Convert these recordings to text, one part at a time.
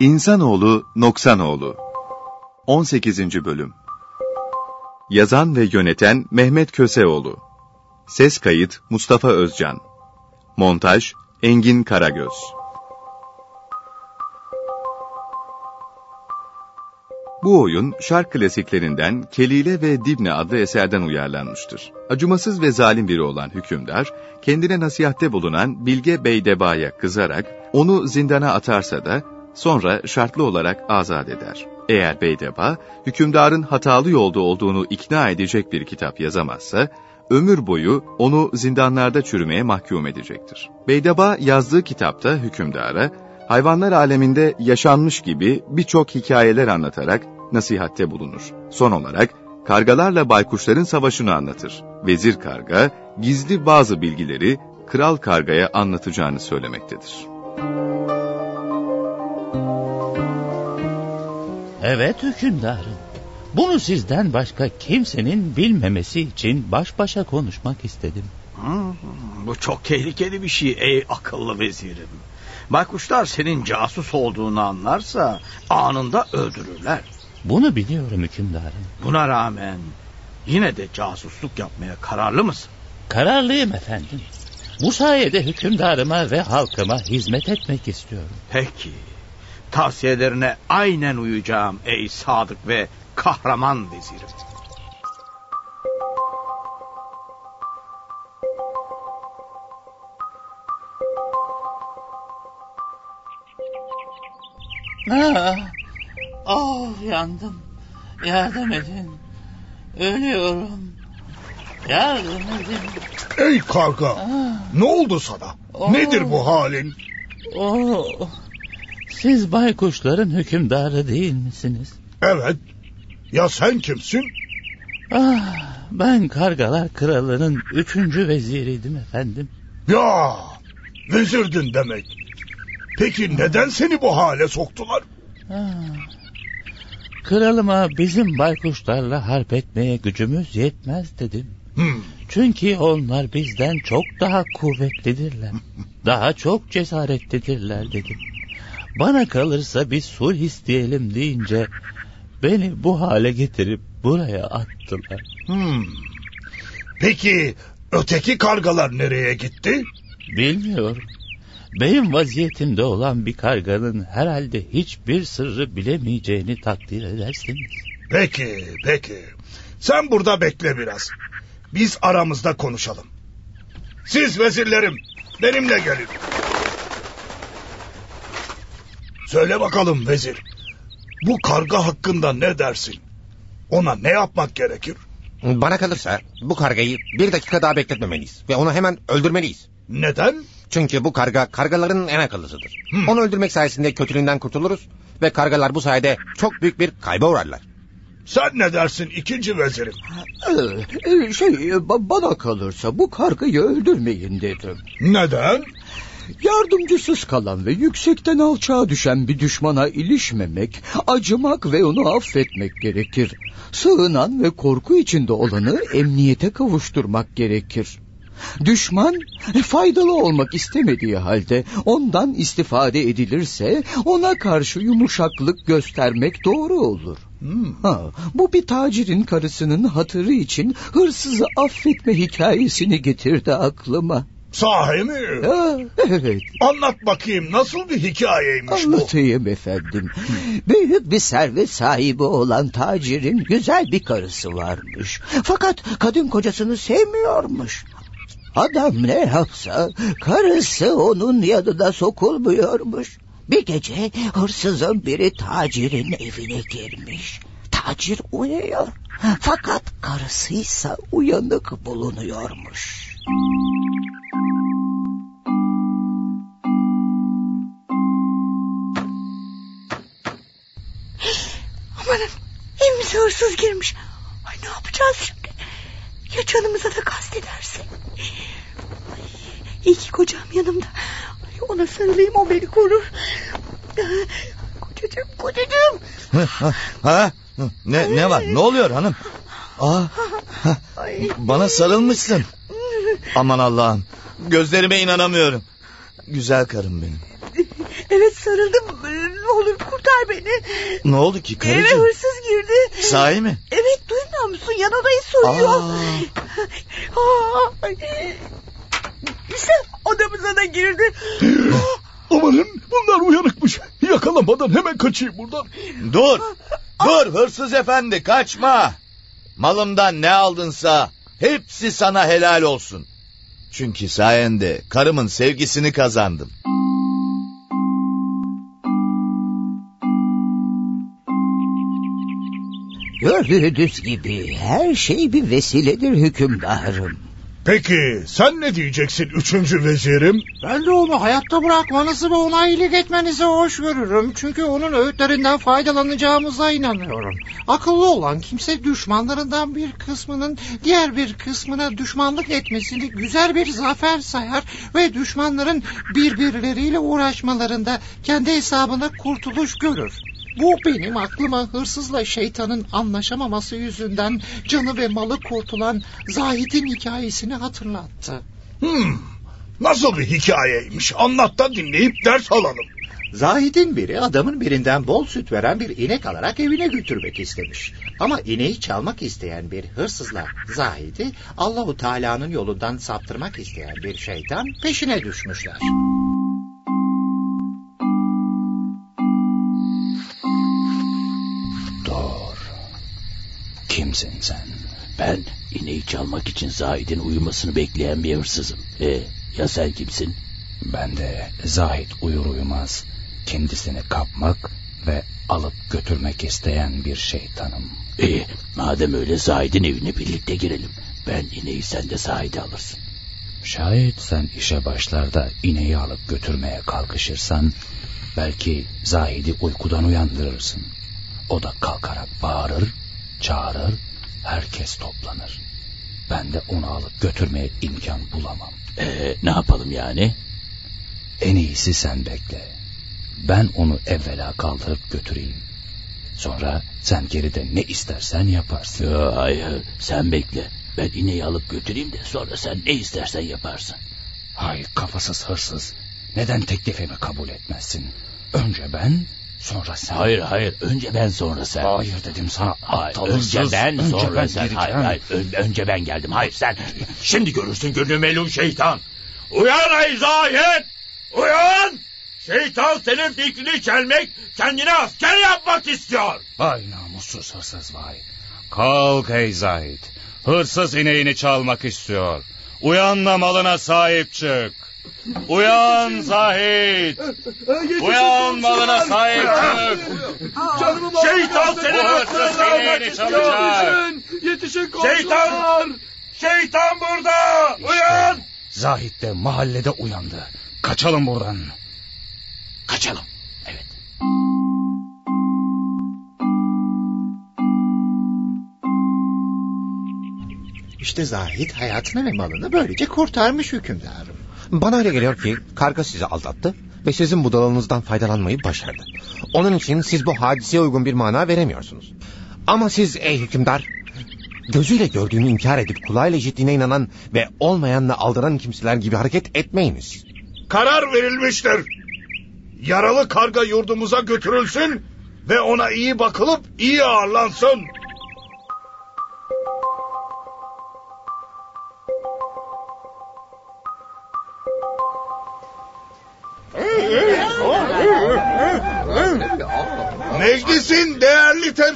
İnsanoğlu Noksanoğlu 18. Bölüm Yazan ve yöneten Mehmet Köseoğlu Ses kayıt Mustafa Özcan Montaj Engin Karagöz Bu oyun şark klasiklerinden Kelile ve Dibne adlı eserden uyarlanmıştır. Acımasız ve zalim biri olan hükümdar, kendine nasihatte bulunan Bilge Bey Deba'ya kızarak onu zindana atarsa da sonra şartlı olarak azat eder. Eğer Beydeba, hükümdarın hatalı yolda olduğunu ikna edecek bir kitap yazamazsa, ömür boyu onu zindanlarda çürümeye mahkum edecektir. Beydeba yazdığı kitapta hükümdara, hayvanlar aleminde yaşanmış gibi birçok hikayeler anlatarak nasihatte bulunur. Son olarak kargalarla baykuşların savaşını anlatır. Vezir karga, gizli bazı bilgileri kral kargaya anlatacağını söylemektedir. Evet hükümdarım. Bunu sizden başka kimsenin bilmemesi için baş başa konuşmak istedim. Hmm, bu çok tehlikeli bir şey ey akıllı vezirim. Baykuşlar senin casus olduğunu anlarsa anında öldürürler. Bunu biliyorum hükümdarım. Buna rağmen yine de casusluk yapmaya kararlı mısın? Kararlıyım efendim. Bu sayede hükümdarıma ve halkıma hizmet etmek istiyorum. Peki. Tavsiyelerine aynen uyacağım ey sadık ve kahraman vezirim. Ah, oh yandım. Yardım edin. Ölüyorum. Yardım edin. Ey karga. Ah, Ne oldu sana? Oh. Nedir bu halin? oh. Siz baykuşların hükümdarı değil misiniz? Evet. Ya sen kimsin? Ah, ben kargalar kralının üçüncü veziriydim efendim. Ya vezirdin demek. Peki neden seni bu hale soktular? Ah. Kralıma bizim baykuşlarla harp etmeye gücümüz yetmez dedim. Hmm, Çünkü onlar bizden çok daha kuvvetlidirler. Daha çok cesaretlidirler dedim. Bana kalırsa bir sulh isteyelim deyince beni bu hale getirip buraya attılar. hmm. Peki öteki kargalar nereye gitti? Bilmiyorum. Benim vaziyetimde olan bir karganın herhalde hiçbir sırrı bilemeyeceğini takdir edersiniz. Peki, peki. Sen burada bekle biraz. Biz aramızda konuşalım. Siz vezirlerim benimle gelin. Söyle bakalım vezir. Bu karga hakkında ne dersin? Ona ne yapmak gerekir? Bana kalırsa bu kargayı bir dakika daha bekletmemeliyiz. Ve onu hemen öldürmeliyiz. Neden? Çünkü bu karga kargaların en akıllısıdır. Hmm. Onu öldürmek sayesinde kötülüğünden kurtuluruz. Ve kargalar bu sayede çok büyük bir kayba uğrarlar. Sen ne dersin ikinci vezirim? Ee, şey ba- bana kalırsa bu kargayı öldürmeyin dedim. Neden? Yardımcısız kalan ve yüksekten alçağa düşen bir düşmana ilişmemek, acımak ve onu affetmek gerekir. Sığınan ve korku içinde olanı emniyete kavuşturmak gerekir. Düşman faydalı olmak istemediği halde ondan istifade edilirse ona karşı yumuşaklık göstermek doğru olur. Hmm. Ha, bu bir tacirin karısının hatırı için hırsızı affetme hikayesini getirdi aklıma. Sahi mi? Ha, evet Anlat bakayım nasıl bir hikayeymiş bu? anlatayım efendim. Büyük bir servet sahibi olan tacirin güzel bir karısı varmış. Fakat kadın kocasını sevmiyormuş. Adam ne yapsa karısı onun yanına sokulmuyormuş. Bir gece hırsızın biri tacirin evine girmiş. Tacir uyuyor. Fakat karısıysa uyanık bulunuyormuş. Evimize hırsız girmiş. Ay ne yapacağız şimdi? Ya canımıza da kastederse? Ay, iyi ki kocam yanımda. Ay, ona sarılayım o beni korur. Kocacığım kocacığım. Ha? Ne ne var? Ne oluyor hanım? Aa, Ay. bana sarılmışsın. Aman Allah'ım. Gözlerime inanamıyorum. Güzel karım benim. Evet sarıldım. Ne olur kurtar beni. Ne oldu ki Eve karıcığım? hırsız girdi. Sahi mi? Evet duymuyor musun? Yan odayı soyuyor. Aa, İşte odamıza da girdi. Amanın bunlar uyanıkmış. Yakalamadan hemen kaçayım buradan. Dur. Dur hırsız efendi kaçma. Malımdan ne aldınsa hepsi sana helal olsun. Çünkü sayende karımın sevgisini kazandım. Gördüğünüz gibi her şey bir vesiledir hükümdarım. Peki sen ne diyeceksin üçüncü vezirim? Ben de onu hayatta bırakmanızı ve ona iyilik etmenizi hoş görürüm. Çünkü onun öğütlerinden faydalanacağımıza inanıyorum. Akıllı olan kimse düşmanlarından bir kısmının diğer bir kısmına düşmanlık etmesini güzel bir zafer sayar ve düşmanların birbirleriyle uğraşmalarında kendi hesabına kurtuluş görür. Bu benim aklıma hırsızla şeytanın anlaşamaması yüzünden canı ve malı kurtulan Zahid'in hikayesini hatırlattı. Hmm, nasıl bir hikayeymiş anlat da dinleyip ders alalım. Zahid'in biri adamın birinden bol süt veren bir inek alarak evine götürmek istemiş. Ama ineği çalmak isteyen bir hırsızla Zahid'i Allahu Teala'nın yolundan saptırmak isteyen bir şeytan peşine düşmüşler. Kimsin sen? Ben ineği çalmak için Zahid'in uyumasını bekleyen bir hırsızım. E, ya sen kimsin? Ben de Zahid uyur uyumaz kendisini kapmak ve alıp götürmek isteyen bir şeytanım. İyi, madem öyle Zahid'in evine birlikte girelim. Ben ineği sen de Zahid'i alırsın. Şayet sen işe başlarda ineği alıp götürmeye kalkışırsan belki Zahid'i uykudan uyandırırsın. O da kalkarak bağırır, çağırır, herkes toplanır. Ben de onu alıp götürmeye imkan bulamam. Ee, ne yapalım yani? En iyisi sen bekle. Ben onu evvela kaldırıp götüreyim. Sonra sen geride ne istersen yaparsın. Yo, hayır, sen bekle. Ben ineği alıp götüreyim de sonra sen ne istersen yaparsın. Hay kafasız hırsız. Neden teklifimi kabul etmezsin? Önce ben, sonra sen. Hayır hayır, önce ben sonra sen. Hayır dedim sana Hayır, aptal önce hırsız. ben Önce sonra ben sen. gireceğim. Hayır hayır, ön- önce ben geldim. Hayır sen. Şimdi görürsün günü melun şeytan. Uyan ey zahid! Uyan! Şeytan senin fikrini çelmek, kendine asker yapmak istiyor. Vay namussuz hırsız vay. Kalk ey Zahid. Hırsız ineğini çalmak istiyor. Uyan da malına sahip çık. Uyan Zahid. Uyan malına sahip çık. Şeytan senin Bu hırsız istiyor. çalacak. Yetişin Şeytan! Şeytan burada! Uyan! Zahid de mahallede uyandı. Kaçalım buradan. Kaçalım. Evet. İşte Zahid hayatını ve malını böylece kurtarmış hükümdarım. Bana öyle geliyor ki karga sizi aldattı ve sizin budalığınızdan faydalanmayı başardı. Onun için siz bu hadiseye uygun bir mana veremiyorsunuz. Ama siz ey hükümdar gözüyle gördüğünü inkar edip kulağıyla işittiğine inanan ve olmayanla aldanan kimseler gibi hareket etmeyiniz. Karar verilmiştir. Yaralı karga yurdumuza götürülsün ve ona iyi bakılıp iyi ağırlansın.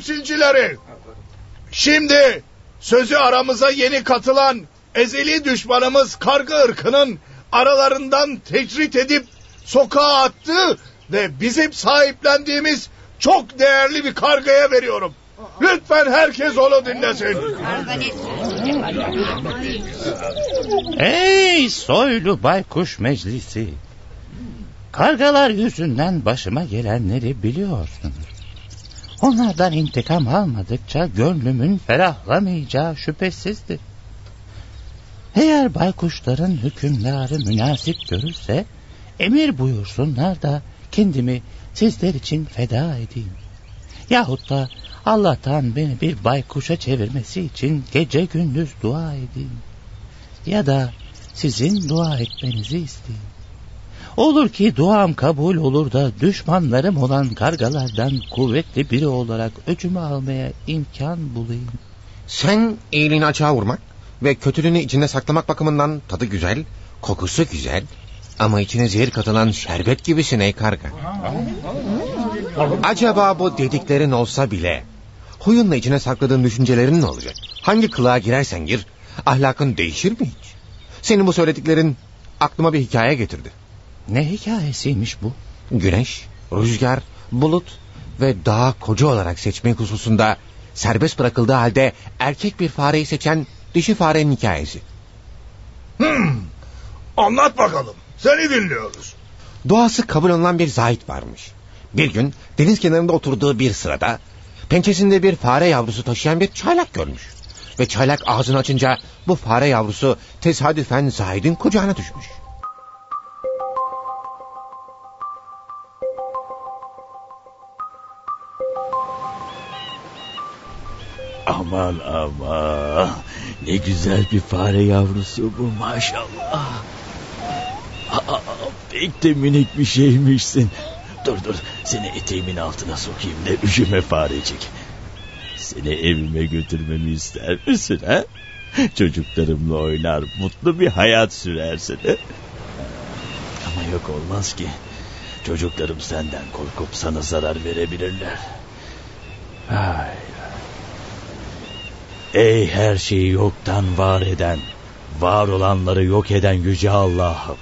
Temsilcileri. Şimdi sözü aramıza yeni katılan ezeli düşmanımız karga ırkının aralarından tecrit edip sokağa attı ve bizim sahiplendiğimiz çok değerli bir kargaya veriyorum. Lütfen herkes onu dinlesin. Ey soylu baykuş meclisi. Kargalar yüzünden başıma gelenleri biliyorsunuz. Onlardan intikam almadıkça gönlümün ferahlamayacağı şüphesizdir. Eğer baykuşların hükümdarı münasip görürse emir buyursunlar da kendimi sizler için feda edeyim. Yahut da Allah'tan beni bir baykuşa çevirmesi için gece gündüz dua edeyim. Ya da sizin dua etmenizi isteyeyim. Olur ki duam kabul olur da düşmanlarım olan kargalardan kuvvetli biri olarak öcümü almaya imkan bulayım. Sen iyiliğini açığa vurmak ve kötülüğünü içinde saklamak bakımından tadı güzel, kokusu güzel ama içine zehir katılan şerbet gibisin ey karga. Acaba bu dediklerin olsa bile huyunla içine sakladığın düşüncelerin ne olacak? Hangi kılığa girersen gir ahlakın değişir mi hiç? Senin bu söylediklerin aklıma bir hikaye getirdi. Ne hikayesiymiş bu? Güneş, rüzgar, bulut ve dağı koca olarak seçmek hususunda serbest bırakıldığı halde erkek bir fareyi seçen dişi farenin hikayesi. Hmm, anlat bakalım. Seni dinliyoruz. Doğası kabul olunan bir zahit varmış. Bir gün deniz kenarında oturduğu bir sırada pençesinde bir fare yavrusu taşıyan bir çaylak görmüş. Ve çaylak ağzını açınca bu fare yavrusu tesadüfen Zahid'in kucağına düşmüş. Aman aman. Ne güzel bir fare yavrusu bu maşallah. Aa, pek de minik bir şeymişsin. Dur dur seni eteğimin altına sokayım da üşüme farecik. Seni evime götürmemi ister misin ha? Çocuklarımla oynar mutlu bir hayat sürersin. Ha? Ama yok olmaz ki. Çocuklarım senden korkup sana zarar verebilirler. Ay. Ey her şeyi yoktan var eden, var olanları yok eden yüce Allah'ım.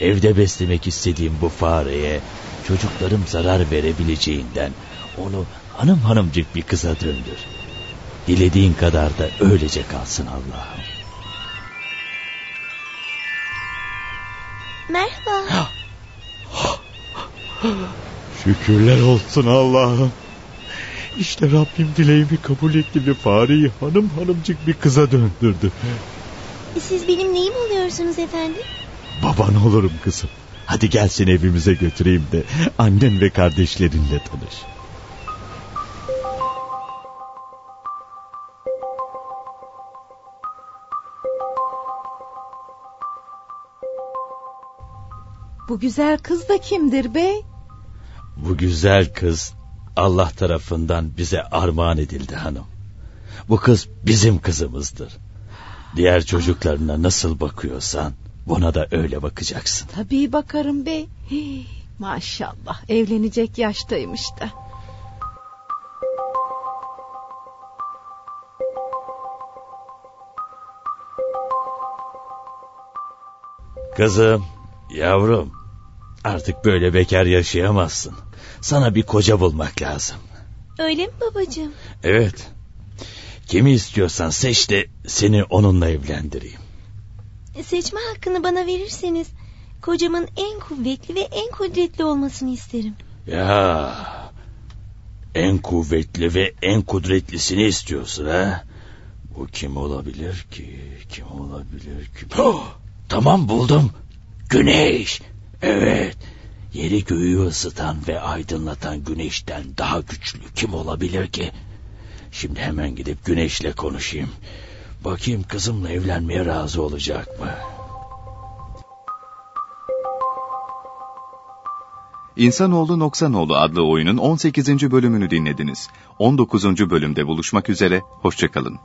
Evde beslemek istediğim bu fareye çocuklarım zarar verebileceğinden onu hanım hanımcık bir kıza döndür. Dilediğin kadar da öylece kalsın Allah'ım. Merhaba. Şükürler olsun Allah'ım. İşte Rabbim dileğimi kabul etti ve fareyi hanım hanımcık bir kıza döndürdü. Siz benim neyim oluyorsunuz efendim? Baban olurum kızım. Hadi gel seni evimize götüreyim de annen ve kardeşlerinle tanış. Bu güzel kız da kimdir bey? Bu güzel kız Allah tarafından bize armağan edildi hanım. Bu kız bizim kızımızdır. Diğer çocuklarına nasıl bakıyorsan buna da öyle bakacaksın. Tabii bakarım bey. Hii, maşallah evlenecek yaştaymış da. Kızım, yavrum artık böyle bekar yaşayamazsın. Sana bir koca bulmak lazım. Öyle mi babacığım? Evet. Kimi istiyorsan seç de seni onunla evlendireyim. Seçme hakkını bana verirseniz kocamın en kuvvetli ve en kudretli olmasını isterim. Ya en kuvvetli ve en kudretlisini istiyorsun ha? Bu kim olabilir ki? Kim olabilir ki? Oh, tamam buldum. Güneş. Evet. Yeri göğü ısıtan ve aydınlatan güneşten daha güçlü kim olabilir ki? Şimdi hemen gidip güneşle konuşayım. Bakayım kızımla evlenmeye razı olacak mı? İnsanoğlu Noksanoğlu adlı oyunun 18. bölümünü dinlediniz. 19. bölümde buluşmak üzere, hoşçakalın.